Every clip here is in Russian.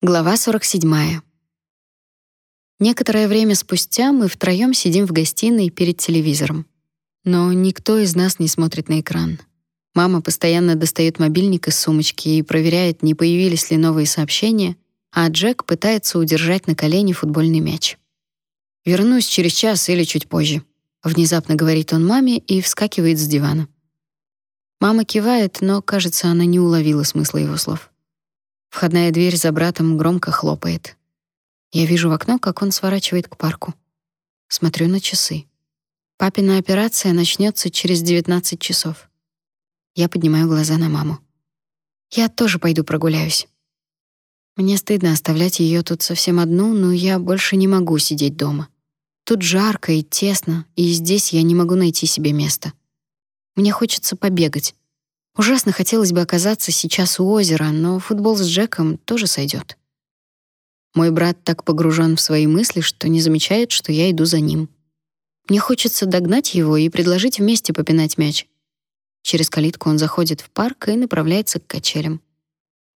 Глава 47. Некоторое время спустя мы втроем сидим в гостиной перед телевизором. Но никто из нас не смотрит на экран. Мама постоянно достает мобильник из сумочки и проверяет, не появились ли новые сообщения, а Джек пытается удержать на колене футбольный мяч. «Вернусь через час или чуть позже», — внезапно говорит он маме и вскакивает с дивана. Мама кивает, но, кажется, она не уловила смысла его слов. Входная дверь за братом громко хлопает. Я вижу в окно, как он сворачивает к парку. Смотрю на часы. Папина операция начнется через 19 часов. Я поднимаю глаза на маму. Я тоже пойду прогуляюсь. Мне стыдно оставлять ее тут совсем одну, но я больше не могу сидеть дома. Тут жарко и тесно, и здесь я не могу найти себе места. Мне хочется побегать, Ужасно хотелось бы оказаться сейчас у озера, но футбол с Джеком тоже сойдет. Мой брат так погружен в свои мысли, что не замечает, что я иду за ним. Мне хочется догнать его и предложить вместе попинать мяч. Через калитку он заходит в парк и направляется к качелям.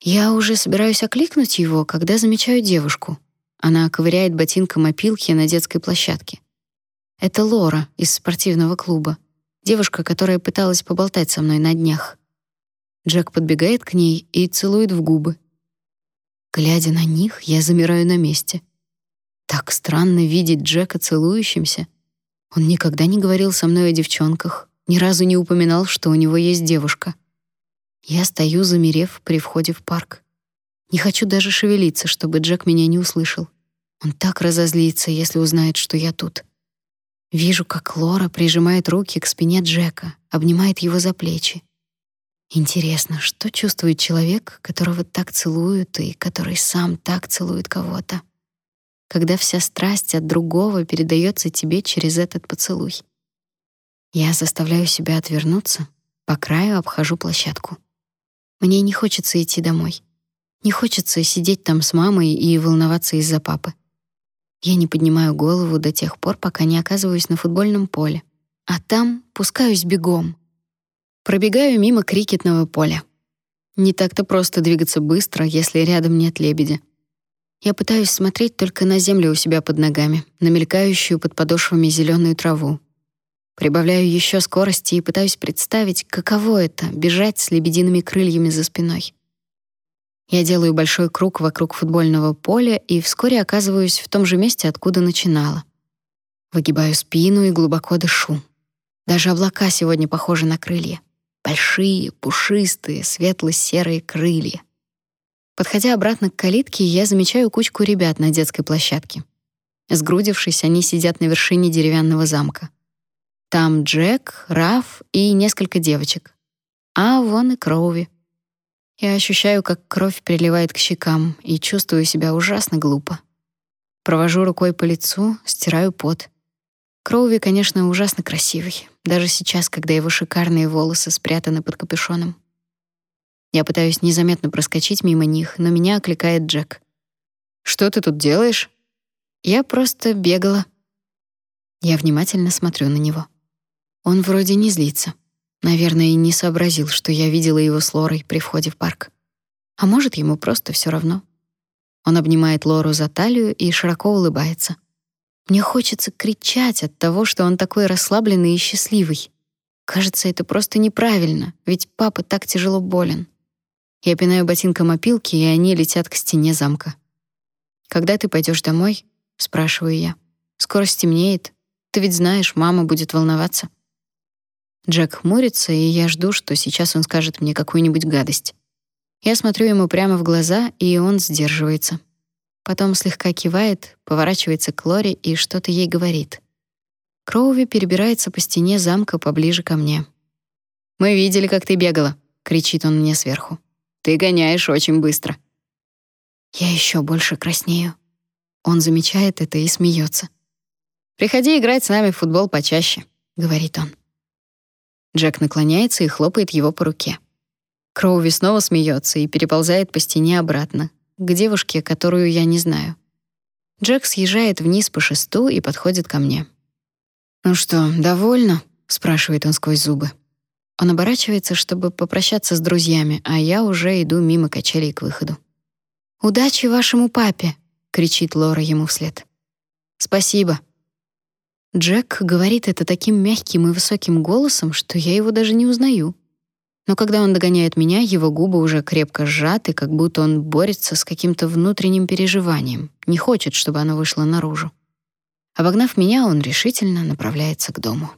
Я уже собираюсь окликнуть его, когда замечаю девушку. Она ковыряет ботинком опилки на детской площадке. Это Лора из спортивного клуба, девушка, которая пыталась поболтать со мной на днях. Джек подбегает к ней и целует в губы. Глядя на них, я замираю на месте. Так странно видеть Джека целующимся. Он никогда не говорил со мной о девчонках, ни разу не упоминал, что у него есть девушка. Я стою, замерев при входе в парк. Не хочу даже шевелиться, чтобы Джек меня не услышал. Он так разозлится, если узнает, что я тут. Вижу, как Лора прижимает руки к спине Джека, обнимает его за плечи. Интересно, что чувствует человек, которого так целуют и который сам так целует кого-то? Когда вся страсть от другого передается тебе через этот поцелуй. Я заставляю себя отвернуться, по краю обхожу площадку. Мне не хочется идти домой. Не хочется сидеть там с мамой и волноваться из-за папы. Я не поднимаю голову до тех пор, пока не оказываюсь на футбольном поле, а там пускаюсь бегом, Пробегаю мимо крикетного поля. Не так-то просто двигаться быстро, если рядом нет лебедя. Я пытаюсь смотреть только на землю у себя под ногами, на мелькающую под подошвами зеленую траву. Прибавляю еще скорости и пытаюсь представить, каково это — бежать с лебедиными крыльями за спиной. Я делаю большой круг вокруг футбольного поля и вскоре оказываюсь в том же месте, откуда начинала. Выгибаю спину и глубоко дышу. Даже облака сегодня похожи на крылья. Большие, пушистые, светло-серые крылья. Подходя обратно к калитке, я замечаю кучку ребят на детской площадке. Сгрудившись, они сидят на вершине деревянного замка. Там Джек, Раф и несколько девочек. А вон и Кроуви. Я ощущаю, как кровь приливает к щекам и чувствую себя ужасно глупо. Провожу рукой по лицу, стираю пот. Кроуви, конечно, ужасно красивый, даже сейчас, когда его шикарные волосы спрятаны под капюшоном. Я пытаюсь незаметно проскочить мимо них, но меня окликает Джек. «Что ты тут делаешь?» «Я просто бегала». Я внимательно смотрю на него. Он вроде не злится. Наверное, и не сообразил, что я видела его с Лорой при входе в парк. А может, ему просто все равно. Он обнимает Лору за талию и широко улыбается. Мне хочется кричать от того, что он такой расслабленный и счастливый. Кажется, это просто неправильно, ведь папа так тяжело болен. Я пинаю ботинком опилки, и они летят к стене замка. «Когда ты пойдешь домой?» — спрашиваю я. «Скоро стемнеет. Ты ведь знаешь, мама будет волноваться». Джек хмурится, и я жду, что сейчас он скажет мне какую-нибудь гадость. Я смотрю ему прямо в глаза, и он сдерживается. Потом слегка кивает, поворачивается к Лоре и что-то ей говорит. Кроуви перебирается по стене замка поближе ко мне. «Мы видели, как ты бегала», — кричит он мне сверху. «Ты гоняешь очень быстро». Я еще больше краснею. Он замечает это и смеется. «Приходи играть с нами в футбол почаще», — говорит он. Джек наклоняется и хлопает его по руке. Кроуви снова смеется и переползает по стене обратно, к девушке, которую я не знаю. Джек съезжает вниз по шесту и подходит ко мне. «Ну что, довольна?» — спрашивает он сквозь зубы. Он оборачивается, чтобы попрощаться с друзьями, а я уже иду мимо качелей к выходу. «Удачи вашему папе!» — кричит Лора ему вслед. «Спасибо». Джек говорит это таким мягким и высоким голосом, что я его даже не узнаю. Но когда он догоняет меня, его губы уже крепко сжаты, как будто он борется с каким-то внутренним переживанием, не хочет, чтобы оно вышло наружу. Обогнав меня, он решительно направляется к дому.